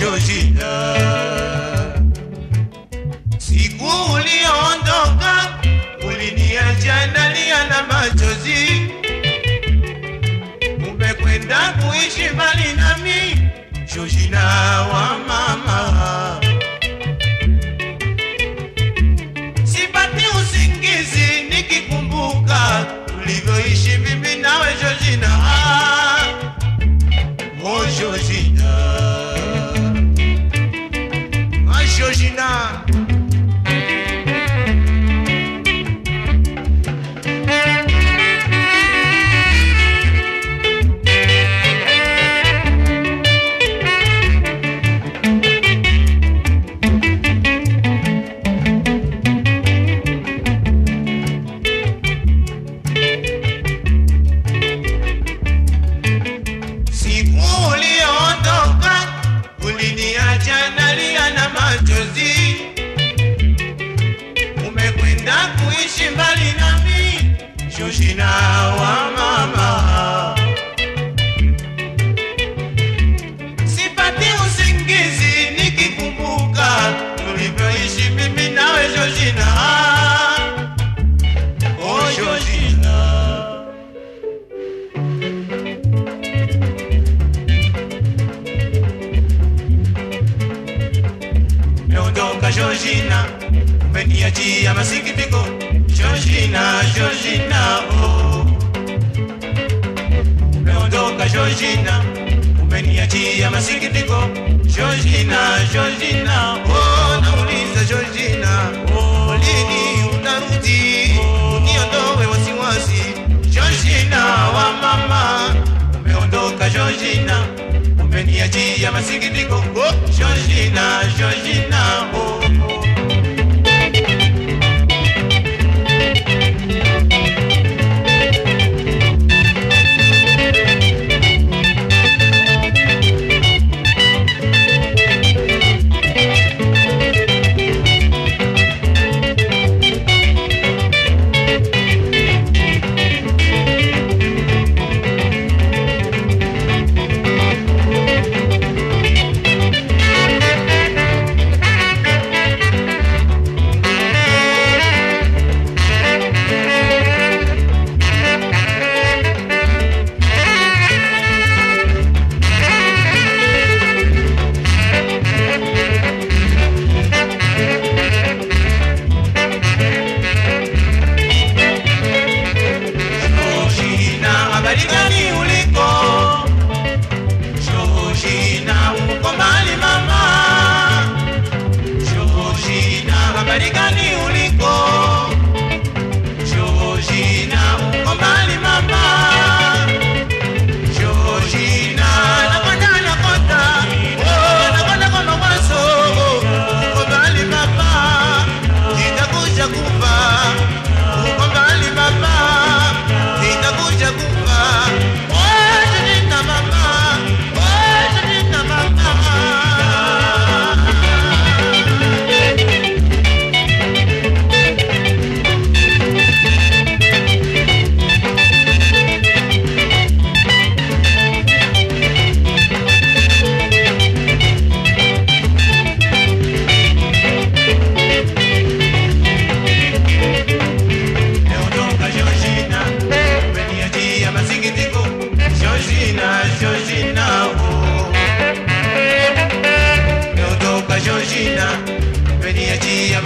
Georgina, siku Georgina. Kuishi mbali nami, Georgina wa mama. Sipati usingizi nikikumbuka tulivyoishi mimi nawe Georgina. Oh Georgina. Meondoka Georgina, umeniachia masikitiko Georgina, Georgina, oh. Meondoka Georgina, umeniachia masikitiko Georgina, Georgina, oh. Nauliza Georgina, oh. Lini utarudi uniondoe wasiwasi Georgina wa mama, umeondoka Georgina, umeniachia masikitiko oh. Georgina, Georgina,